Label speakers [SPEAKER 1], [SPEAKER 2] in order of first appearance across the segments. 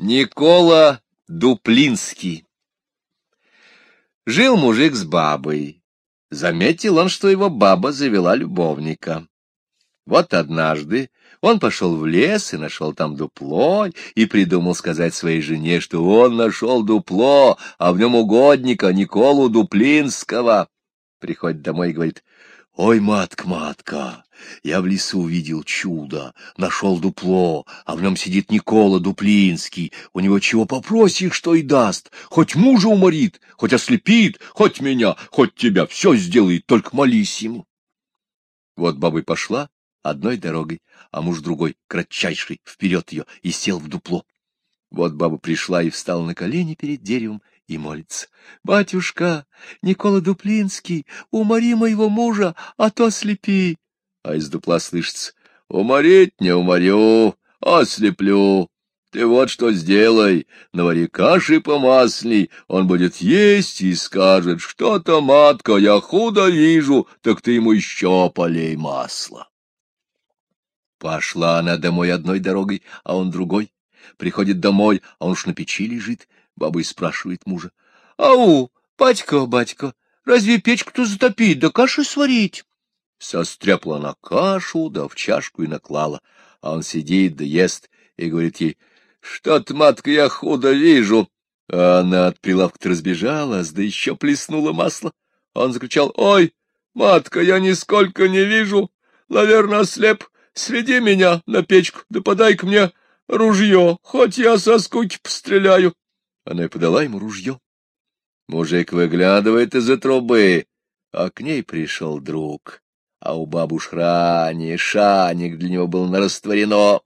[SPEAKER 1] Никола Дуплинский Жил мужик с бабой. Заметил он, что его баба завела любовника. Вот однажды он пошел в лес и нашел там дупло, и придумал сказать своей жене, что он нашел дупло, а в нем угодника Николу Дуплинского. Приходит домой и говорит, «Ой, матка, матка, я в лесу увидел чудо, нашел дупло, а в нем сидит Никола Дуплинский. У него чего попросишь, что и даст. Хоть мужа уморит, хоть ослепит, хоть меня, хоть тебя, все сделает, только молись ему». Вот баба пошла одной дорогой, а муж другой, кратчайший, вперед ее, и сел в дупло. Вот баба пришла и встала на колени перед деревом и молится. «Батюшка, Никола Дуплинский, умори моего мужа, а то слепи!» А из дупла слышится. «Уморить не уморю, ослеплю. Ты вот что сделай, навари каши помаслей, он будет есть и скажет, что-то, матка, я худо вижу, так ты ему еще полей масла». Пошла она домой одной дорогой, а он другой. Приходит домой, а он уж на печи лежит. Баба и спрашивает мужа. — Ау, батька, батька, разве печку-то затопить, да каши сварить? Состряпла она кашу, да в чашку и наклала. А он сидит да ест и говорит ей, — Что-то, матка, я худо вижу. А она от прилавка-то разбежалась, да еще плеснула масло. Он закричал, — Ой, матка, я нисколько не вижу, наверное, слеп. Сведи меня на печку, да подай-ка мне ружье, хоть я со скуки постреляю. Она и подала ему ружье. Мужик выглядывает из-за трубы, а к ней пришел друг, а у бабуш ранее шаник для него был нарастворено.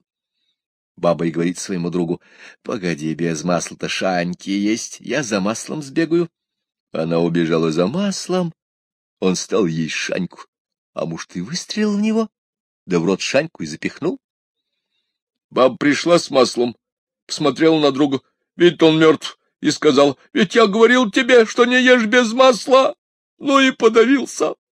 [SPEAKER 1] Баба и говорит своему другу, — Погоди, без масла-то шаньки есть, я за маслом сбегаю. Она убежала за маслом, он стал есть шаньку, а муж ты выстрелил в него, да в рот шаньку и запихнул. Баба пришла с маслом, посмотрела на друга, ведь он мертв, и сказал, ведь я говорил тебе, что не ешь без масла, ну и подавился.